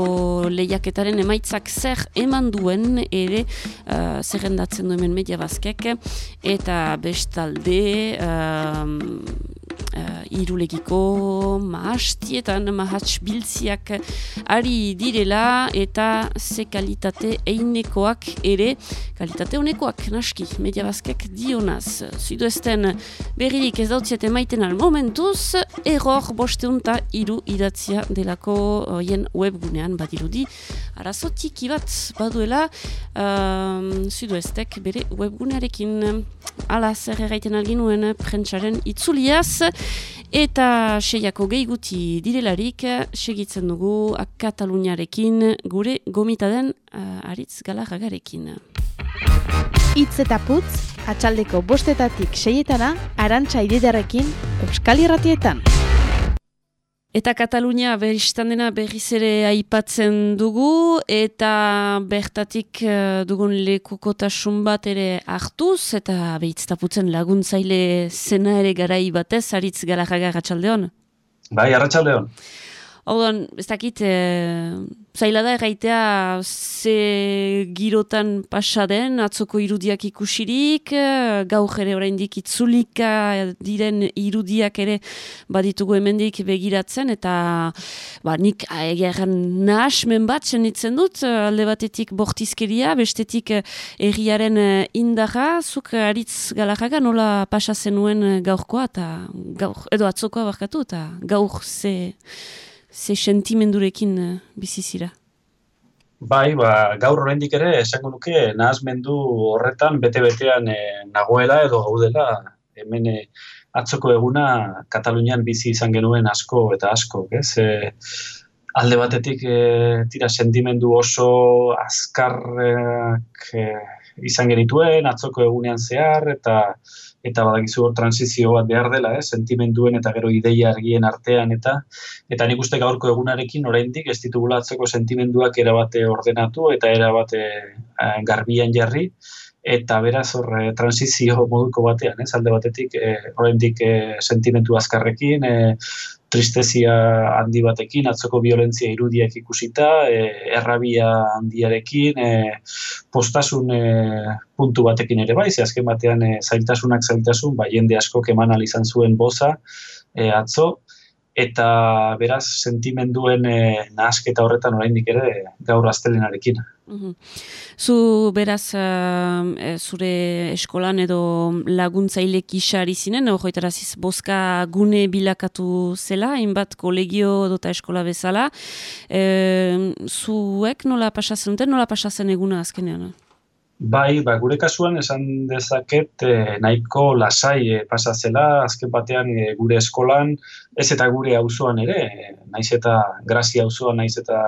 lehiaketaren emaitzak zer eman duen ere uh, zerrendatzen duen media bazkek eta bestalde uh, uh, irulegiko mahastietan mahats biltziak ari direla eta ze kalitate einekoak ere kalitate honekoak naski media bazkek dionaz. Zuduesten berririk ez dautziat emaiten al momentuz error bosteunta iru idatzia delako hoien webgunean badirudi. Arazotiki bat baduela um, zuduestek bere webgunearekin ala zer erraiten alginuen prentsaren itzuliaz eta seiako gehi guti direlarik segitzen dugu Kataluniarekin gure gomita den uh, aritz galarragarekin. Itz eta putz, atxaldeko bostetatik seietana, arantxa ididarekin, Euskal Irratietan. Eta Katalunia beristan dena berriz ere aipatzen dugu eta bertatik uh, dugun lekukotasun bat ere hartuz eta behitz taputzen laguntzaile zena ere garai batez, aritz galarraga ratxaldeon? Bai, arratsaldeon. Orduan, ez dakit, e, zaila da erraitea ze girotan pasa den, atzoko irudiak ikusirik, gaur ere oraindik itzulika diren irudiak ere baditugu hemendik begiratzen, eta ba, nik egeran nahasmen bat senitzen dut, alde batetik bortizkeria, bestetik erriaren indarra, zuk aritz galarraga nola pasa zenuen gaurkoa, eta gaur, edo atzokoa barkatu, eta gaur ze ze sentimendurekin uh, bizizira? Bai, ba, gaur oraindik ere esango nuke nahazmendu horretan bete-betean e, nagoela edo gaudela hemen e, atzoko eguna Katalunian bizi izan genuen asko eta asko, ez? E, alde batetik e, tira sentimendu oso azkarrak e, izan genituen atzoko egunean zehar eta eta badakizu hor transizio bat behar dela, eh, sentimenduen eta gero ideia argien artean eta eta nik uste gaurko egunarekin oraindik ez ditugula atzeko sentimenduak erabate ordenatu eta erabate eh, garbian jarri. Eta beraz hor e, transizio moduko batean, ez alde batetik e, oraindik e, sentimentu azkarrekin, e, tristezia handi batekin, atzoko violentzia irudiak ikusita, e, errabia handiarekin, e, postasun e, puntu batekin ere bai, ze azken batean e, zailtasunak zailtasun, ba, jende asko keman izan zuen boza e, atzo, eta beraz sentimenduen e, nahasketa horretan oraindik ere gaur astelenarekin. Zu beraz uh, zure eskolan edo laguntzaile kisari zinen, horretaraziz boska gune bilakatu zela, hainbat kolegio dota eskola bezala. E, zuek nola pasazen nola pasazen eguna azkenean? Bai, ba, gure kasuan esan dezaket eh, nahiko lasai eh, pasazela, azken batean eh, gure eskolan, ez eta gure auzoan ere, eh, naiz eta grazia auzoan, naiz eta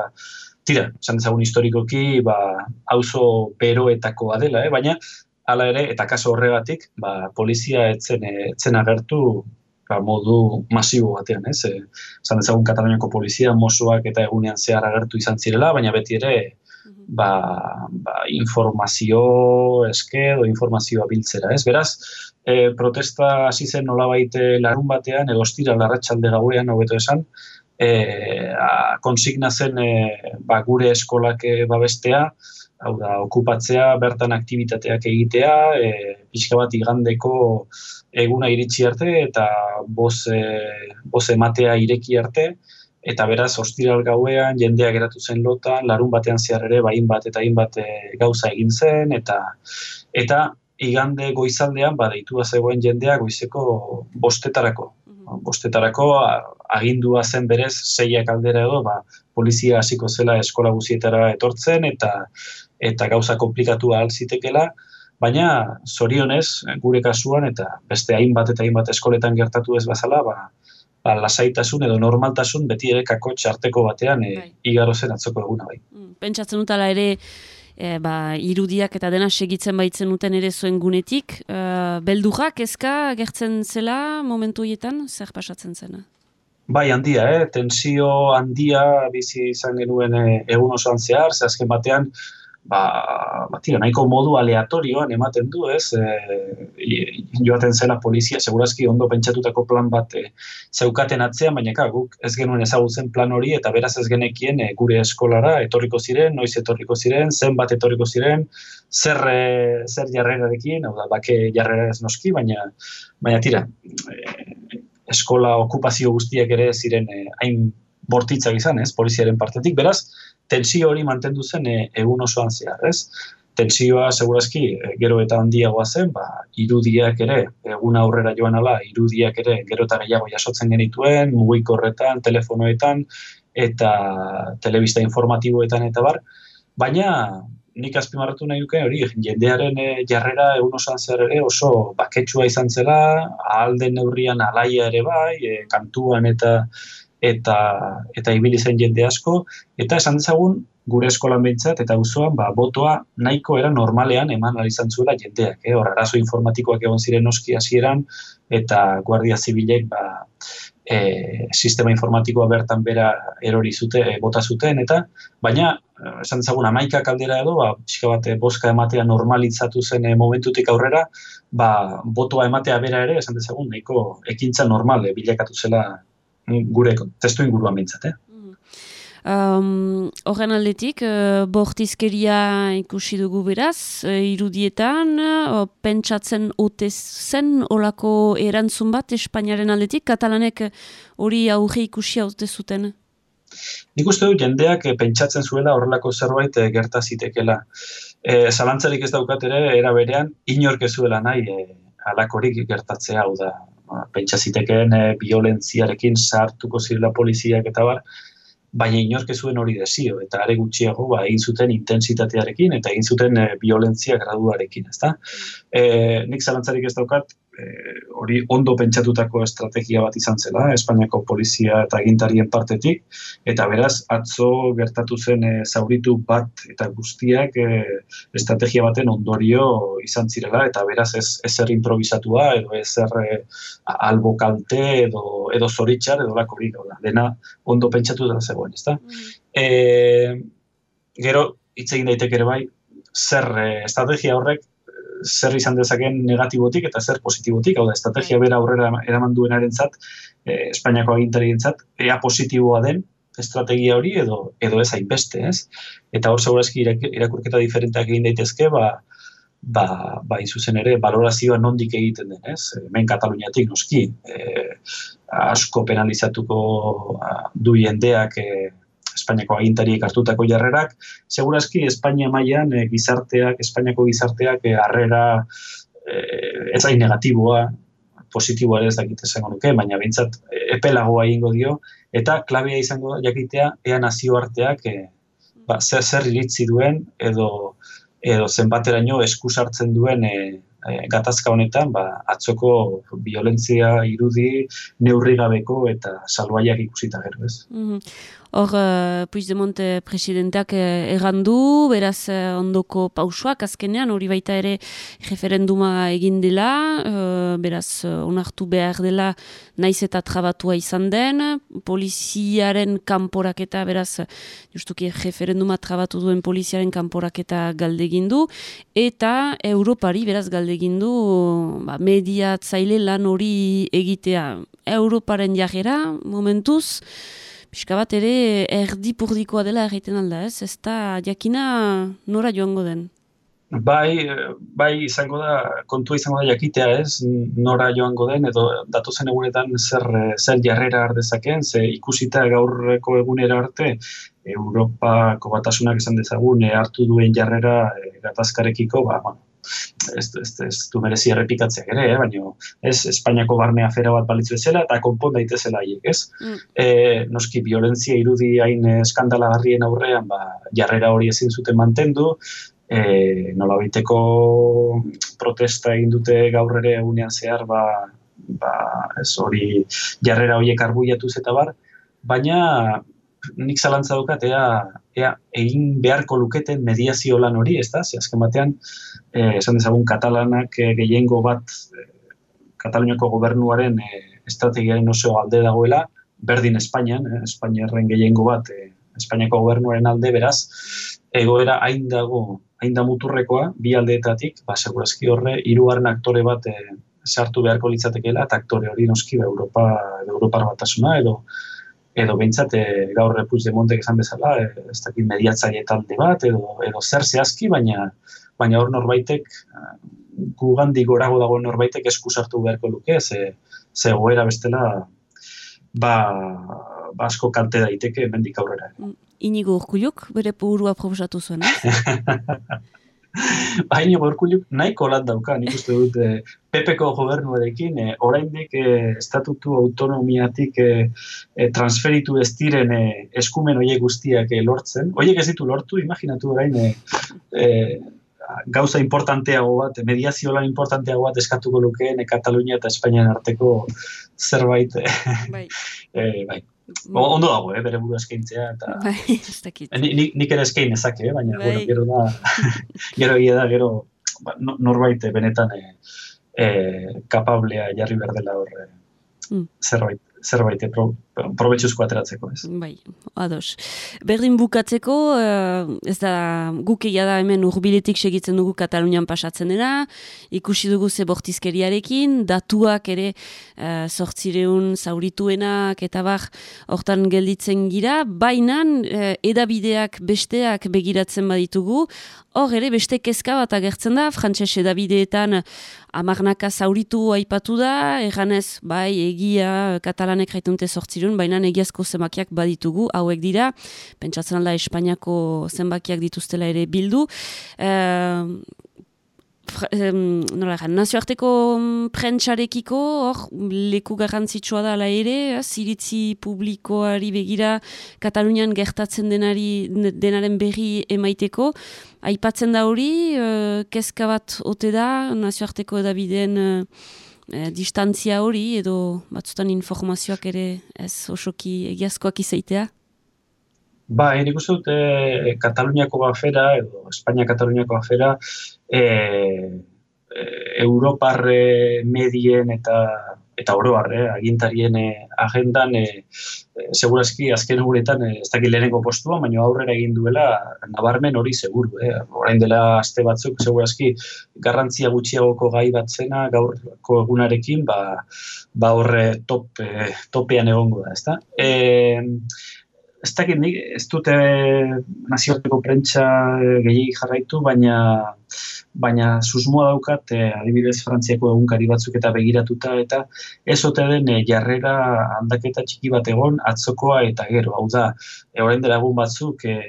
tira, esan dezagun historikoki, ba, auzo beroetakoa dela, eh? baina hala ere, eta kaso horregatik, ba, polizia etzen, etzen agertu ba, modu masibo batean, ez? Eh? Esan dezagun Kataloniako polizia, mozoak eta egunean zehar agertu izan zirela, baina beti ere, ba, ba, informazio eske edo informazioa biltzera, ez? Beraz, e, protesta hasi zen nolabait eh, larun batean edo ostira larratsalde gauean hobeto esan, e, konsigna zen e, ba, gure eskolak babestea, hau da, okupatzea, bertan aktivitateak egitea, e, pixka bat igandeko eguna iritsi arte eta boz, e, boz ematea ireki arte, eta beraz ostiral gauean jendeak geratu zen lotan, larun batean zehar ere bain bat eta hain bat eh, gauza egin zen eta eta igande goizaldean badeitua zegoen jendea goizeko bostetarako. Mhm. Bostetarako agindua zen berez seiak aldera edo ba, polizia hasiko zela eskola guzietara etortzen eta eta gauza komplikatu ahal zitekela, baina zorionez gure kasuan eta beste hainbat eta hainbat eskoletan gertatu ez bazala, ba, ba, lasaitasun edo normaltasun beti ere kako txarteko batean e, igaro zen atzoko eguna bai. Mm, pentsatzen dut ere e, ba, irudiak eta dena segitzen baitzen duten ere zuen gunetik. E, beldurrak ezka gertzen zela momentu hietan, zer pasatzen zena? Bai, handia, eh? tensio handia bizi izan genuen egun osoan zehar, ze azken batean, ba, ba tira, nahiko modu aleatorioan ematen du, ez? E, joaten zela polizia, segurazki ondo pentsatutako plan bat e, zeukaten atzean, baina ka, guk ez genuen ezagutzen plan hori, eta beraz ez genekien e, gure eskolara etorriko ziren, noiz etorriko ziren, zen bat etorriko ziren, zer, e, zer jarrerarekin, hau da, bake jarrera ez noski, baina, baina tira, e, eskola okupazio guztiak ere ziren hain bortitzak izan, ez, poliziaren partetik, beraz, tensio hori mantendu zen e, egun osoan zehar, ez? Tensioa, segurazki, e, gero eta handiagoa zen, ba, irudiak ere, egun aurrera joan ala, irudiak ere gero eta gehiago jasotzen genituen, mugikorretan, telefonoetan, eta telebista informatiboetan eta bar, baina nik azpimarratu nahi duke hori jendearen e, jarrera egun osoan zer ere oso baketsua izan zela, ahal den neurrian alaia ere bai, e, kantuan eta eta eta ibili zen jende asko. Eta esan dezagun gure eskolan behintzat eta auzoan ba botoa nahiko era normalean eman izan zuela jendeak eh? Hor arazo informatikoak egon ziren noski hasieran eta guardia zibilek ba e, sistema informatikoa bertan bera erori zute e, bota zuten eta baina e, esan dezagun 11 kaldera edo ba pixka bat boska ematea normalitzatu zen e, momentutik aurrera ba botoa ematea bera ere esan dezagun nahiko ekintza normale bilakatu zela gure testu inguruan bintzat, eh? Um, horren aldetik, uh, bortizkeria ikusi dugu beraz, uh, irudietan, uh, pentsatzen ote zen olako erantzun bat Espainiaren aldetik, katalanek hori aurre ikusi haute zuten? Nik uste du jendeak pentsatzen zuela horrelako zerbait e, gerta zitekela. E, zalantzarik ez daukat ere, era berean, inork ez zuela nahi e, alakorik gertatzea, hau da, pentsa zitekeen e, violentziarekin sartuko zirela poliziak eta bar, baina inork zuen hori desio, eta are gutxiago ba, egin zuten intensitatearekin eta egin zuten e, violentzia graduarekin, ezta? E, nik zalantzarik ez daukat, Eh, hori ondo pentsatutako estrategia bat izan zela, Espainiako polizia eta egintarien partetik, eta beraz, atzo gertatu zen e, zauritu bat eta guztiak e, estrategia baten ondorio izan zirela, eta beraz ez, ezer improvisatua, edo ezer e, albokante, edo, edo zoritxar, edo lako dena ondo pentsatu dela zegoen, ezta? Mm. gero, hitz egin daiteke ere bai, zer estrategia horrek zer izan dezaken negatibotik eta zer positibotik, hau da, estrategia bai. bera aurrera eraman duenaren zat, eh, Espainiako agintarien zat, ea positiboa den estrategia hori edo edo ez hainbeste, ez? Eta hor segurazki irakurketa diferenteak egin daitezke, ba, ba, ba zuzen ere, valorazioa nondik egiten den, ez? Hemen Kataluniatik noski, e, asko penalizatuko du jendeak e, Espainiako agintariek hartutako jarrerak, segurazki Espainia mailan e, gizarteak, Espainiako gizarteak e, harrera e, ez negatiboa, positiboa ez dakit esango nuke, baina bintzat epelagoa egingo dio, eta klabea izango jakitea ea nazioarteak e, ba, zer, zer iritzi duen edo edo zenbateraino eskusartzen duen e, gatazka honetan, ba, atzoko violentzia irudi neurrigabeko eta salbaiak ikusita gero, ez? Mm Hor, uh, Puigdemont presidentak errandu, beraz uh, ondoko pausoak, azkenean hori baita ere referenduma egin dela, beraz onartu behar dela naiz eta trabatua izan den, poliziaren kanporaketa, beraz, justuki referenduma trabatu duen poliziaren kanporaketa galdegin du, eta Europari, beraz, galdegin du ba, mediatzaile lan hori egitea. Europaren jarrera, momentuz, pixka bat ere erdi purdikoa dela egiten alda, ez? Ez da jakina nora joango den? Bai, bai izango da, kontua izango da jakitea ez, nora joango den, edo datozen egunetan zer, zer jarrera ardezaken, ze ikusita gaurreko egunera arte, Europako batasunak esan dezagun, hartu duen jarrera gatazkarekiko, ba, bueno, ez, ez, ez du merezi errepikatzeak ere, eh? baina ez Espainiako barne afera bat balitzu ezela eta konpon daitezela haiek, ez? Mm. E, noski, violentzia irudi hain eskandalagarrien aurrean, ba, jarrera hori ezin zuten mantendu, e, nola baiteko protesta egin dute gaur ere egunean zehar, ba, ba, ez hori jarrera horiek arbuiatuz eta bar, baina nik zalantza dukat, ea, ea egin beharko luketen mediazio lan hori, ez da? azken batean, eh, esan dezagun katalanak eh, gehiengo bat eh, Kataluniako gobernuaren eh, estrategiaren oso alde dagoela, berdin Espainian, eh, Espainiarren gehiengo bat eh, Espainiako gobernuaren alde, beraz, egoera hain dago, hain da muturrekoa, bi aldeetatik, ba, segurazki horre, hirugarren aktore bat eh, sartu beharko litzatekeela, eta aktore hori noski, ba, Europa, Europar batasuna, edo, edo behintzat e, gaur repuz de montek esan bezala, e, ez dakit mediatzaile talde bat, edo, edo zer zehazki, baina baina hor norbaitek, uh, gugandik gorago dago norbaitek eskusartu beharko luke, ze, ze goera bestela ba, ba asko kalte daiteke hemendik aurrera. Inigo urkuluk, bere burua proposatu zuen? Baina gorkuluk nahiko lan dauka, nik uste dut eh, PPko gobernuarekin, eh, oraindik eh, estatutu autonomiatik eh, eh, transferitu ez diren eh, eskumen hoiek guztiak eh, lortzen. Hoiek ez ditu lortu, imaginatu orain eh, eh, gauza importanteago bat, mediazio lan importanteago bat eskatuko lukeen eh, Katalunia eta Espainian arteko zerbait. Bai. eh, bai. O, ondo dago, eh, bere buru eskaintzea, eta Bai, ez dakit. Ni, ni- nik ere eskain ezake, eh, baina Bai. bueno, gero da, gero egia da, gero ba, no- norbait eh, benetan eh, eh, kapablea jarri behar dela hor eh, Mm. zerbait, zerbait eh, pro, probetxuzko ateratzeko, ez. Bai, ados. Berdin bukatzeko, eh, ez da guk egia da hemen urbiletik segitzen dugu Katalunian pasatzen dena, ikusi dugu ze bortizkeriarekin, datuak ere sortzireun zaurituenak eta bar hortan gelditzen gira, baina eh, edabideak besteak begiratzen baditugu, hor ere beste kezka bat agertzen da, frantses edabideetan amarnaka zauritu aipatu da, erganez, bai, egia katalanek raitunte sortzirun, baina egiazko zenbakiak baditugu, hauek dira, pentsatzen alda Espainiako zenbakiak dituztela ere bildu. Eh, fra- erran, nazioarteko mm, prentsarekiko, hor, leku garrantzitsua da ala ere, ez, iritzi publikoari begira Katalunian gertatzen denari, denaren berri emaiteko, aipatzen da hori, eh, kezka bat ote da, nazioarteko edabideen eh, eh, distantzia hori, edo batzutan informazioak ere ez osoki egiazkoak izaitea. Ba, nik uste dut eh, Kataluniako afera, edo Espainia Kataluniako afera, eh, eh, Europar eh, medien eta eta oro eh, agintarien eh, agendan eh, eh, segurazki azken uretan eh, ez dakit lehenengo postua, baina aurrera egin duela nabarmen hori seguru. Eh. Orain dela aste batzuk segurazki garrantzia gutxiagoko gai bat zena gaurko egunarekin ba, ba horre top, eh, topean egongo da, ezta? Eh, ez dakit nik, ez dute nazioarteko prentsa gehiagik jarraitu, baina baina susmoa daukat eh, adibidez Frantziako egunkari batzuk eta begiratuta eta ez ote den eh, jarrera aldaketa txiki bat egon atzokoa eta gero, hau da, e, orain dela egun batzuk eh,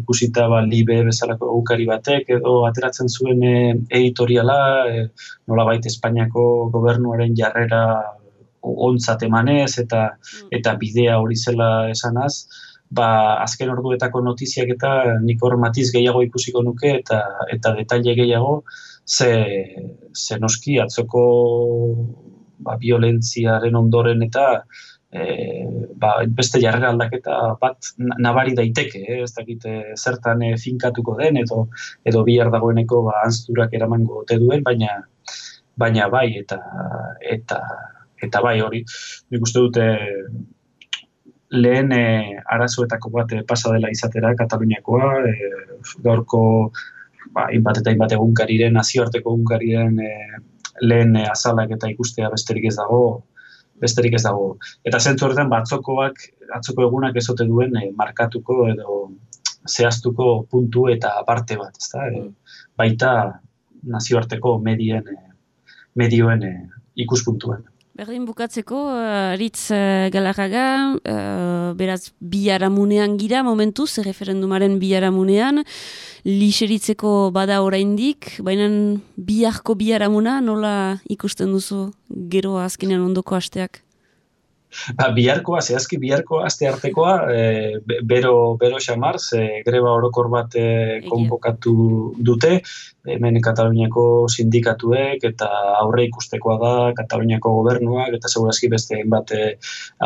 ikusita ba, libe bezalako egunkari batek edo ateratzen zuen eh, editoriala, eh, nolabait Espainiako gobernuaren jarrera ontzat emanez eta eta bidea hori zela esanaz, ba, azken orduetako notiziak eta nik hor matiz gehiago ikusiko nuke eta eta detaile gehiago ze, ze noski atzoko ba, violentziaren ondoren eta e, ba, beste jarrera aldaketa bat na- nabari daiteke, eh? ez dakit eh, zertan eh, finkatuko den edo edo bihar dagoeneko ba anzturak eramango ote duen, baina baina bai eta eta eta bai hori nik uste dute lehen e, arazoetako bat e, pasa dela izatera Kataluniakoa, e, gaurko ba, hainbat eta hainbat egunkariren, nazioarteko egunkariren e, lehen e, azalak eta ikustea besterik ez dago, besterik ez dago. Eta zentzu horretan, batzokoak, atzoko egunak ez duen e, markatuko edo zehaztuko puntu eta aparte bat, ezta? E, baita nazioarteko medien, e, medioen e, ikuspuntuen. Berdin bukatzeko, uh, Aritz uh, Galarraga, uh, beraz biharamunean gira momentuz, referendumaren biharamunean, lixeritzeko bada oraindik, baina biharko biharamuna nola ikusten duzu gero azkenean ondoko asteak? Ba, biharkoa, zehazki biharkoa, aste artekoa, e, be- bero, bero xamar, ze greba orokor bat e, konbokatu dute, hemen Kataluniako sindikatuek eta aurre ikustekoa da Kataluniako gobernuak eta segurazki beste hainbat e,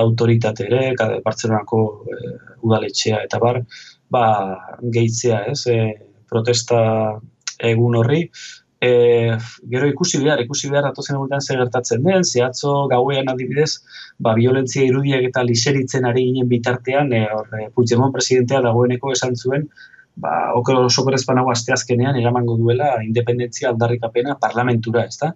autoritate ere, Bartzelonako e, udaletxea eta bar, ba, gehitzea, ez, e, protesta egun horri, e, gero ikusi behar, ikusi behar atozen egunetan zer gertatzen den, zehatzo gauean adibidez, ba, violentzia irudiak eta liseritzen ari ginen bitartean, e, hor, e, Puigdemont presidentea dagoeneko esan zuen, ba, oker oso berezpanago asteazkenean eramango duela independentzia aldarrikapena parlamentura, ezta?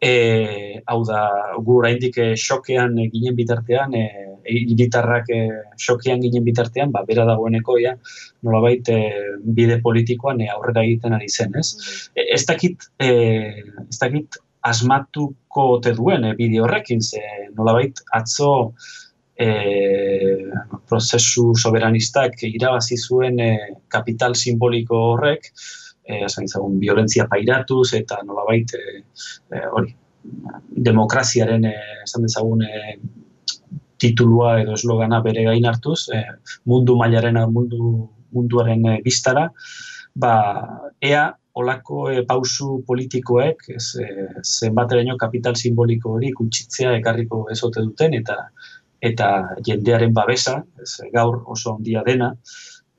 E, hau da, gu oraindik e, xokean e, ginen bitartean, e, hiritarrak e, xokean ginen bitartean, ba, bera dagoeneko, ja, nolabait e, bide politikoan e, aurrera egiten ari zen, ez? E, ez dakit, e, ez dakit asmatuko ote duen e, bide horrekin, ze nolabait atzo e, prozesu soberanistak irabazi zuen e, kapital simboliko horrek, e, esan izagun, violentzia pairatuz eta nolabait e, e, hori, demokraziaren e, esan dezagun e, titulua edo eslogana bere gain hartuz, e, mundu mailaren mundu munduaren e, biztara, ba, ea olako e, pausu politikoek ez, e, zenbateraino kapital simboliko hori kutsitzea ekarriko ezote duten eta eta jendearen babesa, ez, gaur oso handia dena,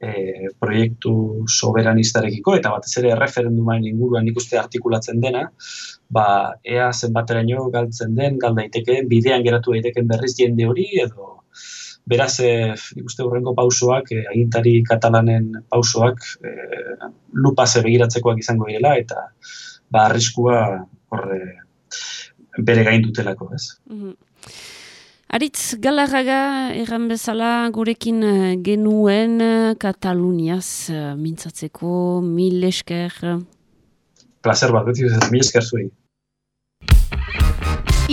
e, proiektu soberanistareko eta batez ere referendumaren inguruan ikuste artikulatzen dena, ba, ea zenbateraino galtzen den, gal daiteke, bidean geratu daiteken berriz jende hori, edo beraz, e, ikuste urrengo pausoak, e, agintari katalanen pausoak, e, lupase begiratzekoak izango direla, eta ba, arriskua horre bere gain dutelako, ez? Mhm. Aritz Galarraga erran bezala gurekin eh, genuen eh, Kataluniaz eh, mintzatzeko mil esker. Placer bat, beti mil esker zuen.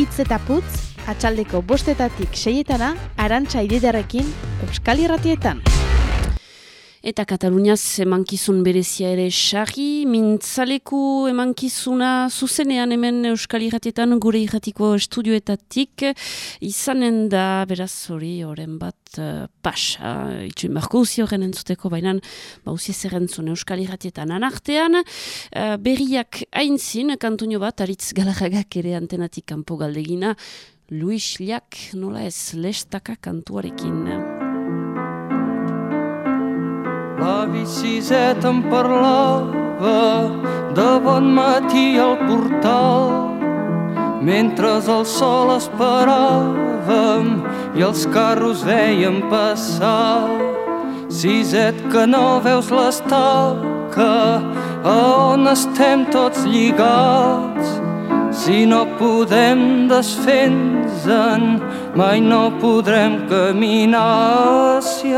Itz eta putz, atxaldeko bostetatik seietana, arantxa ididarekin, Euskal Irratietan. Eta Kataluniaz emankizun berezia ere sarri, mintzaleku emankizuna zuzenean hemen Euskal Irratietan gure irratiko estudioetatik. Izanen da beraz hori horren bat uh, pasa, itxuin barko uzi horren entzuteko, baina ba, uzi zerrentzun Euskal Irratietan. Anartean, uh, berriak aintzin, kantunio bat, aritz galarragak ere antenatik kanpo galdegina, Luis Liak nola ez lestaka kantuarekin. L'avi Siset em parlava de bon matí al portal mentre el sol esperàvem i els carros veiem passar. Siset, que no veus l'estaca a on estem tots lligats. Si no podem desfens-en, mai no podrem caminar si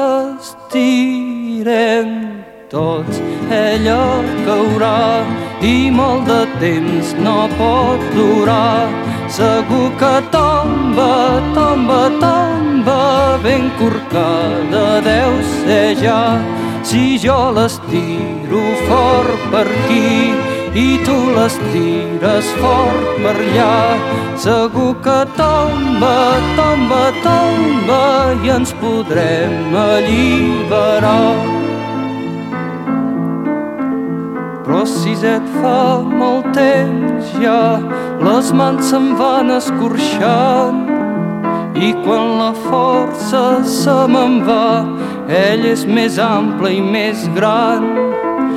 estirem tots. Ella caurà i molt de temps no pot durar. Segur que tomba, tomba, tomba, ben corcada deu ser ja. Si jo l'estiro fort per aquí, i tu les tires fort per allà. Segur que tomba, tomba, tomba i ens podrem alliberar. Però si et fa molt temps ja, les mans se'n van escorxant i quan la força se me'n va, ell és més ample i més gran.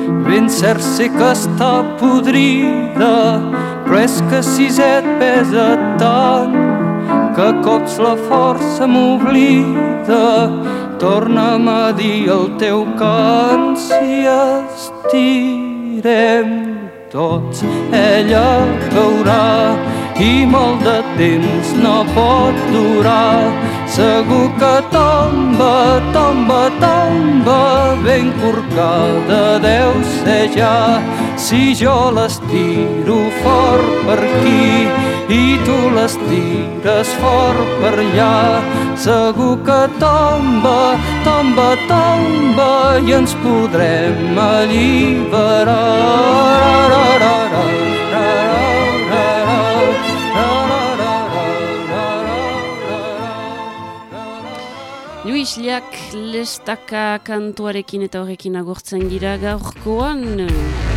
Ben cert sé que està podrida, però és que si et pesa tant que cops la força m'oblida. Torna'm a dir el teu cant si estirem tots. Ella caurà i molt de temps no pot durar. Segur que tomba, tomba, tomba, ben corcada deu ser ja. Si jo l'estiro fort per aquí i tu l'estires fort per allà, segur que tomba, tomba, tomba i ens podrem alliberar. Ra, ra, ra, ra. Liak lestaka kantuarekin eta horrekin agortzen gira gaurkoan.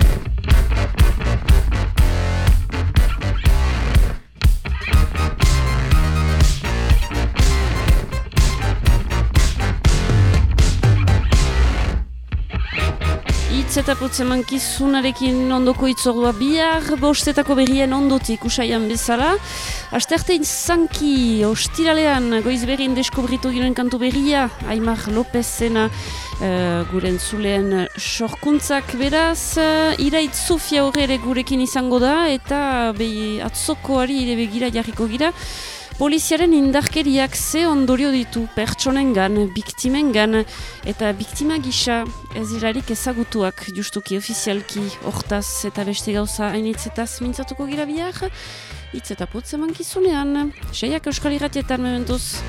Eta putzeman kizunarekin ondoko itzordua bihar, bostetako berrien ondotik usaian bezala. Astertein zanki, ostiralean, goiz berrien deskobritu ginen kantu berria, Aimar Lopezena, uh, guren zuleen sorkuntzak beraz, uh, irait Zufia horre gurekin izango da, eta behi atzokoari ere begira jarriko gira. Poliziaren indarkeriak ze ondorio ditu pertsonengan, biktimengan eta biktima gisa ez irarik ezagutuak justuki ofizialki hortaz eta beste gauza hainitzetaz mintzatuko gira bihar. Itz eta putz eman kizunean. Seiak euskal irratietan mementuz.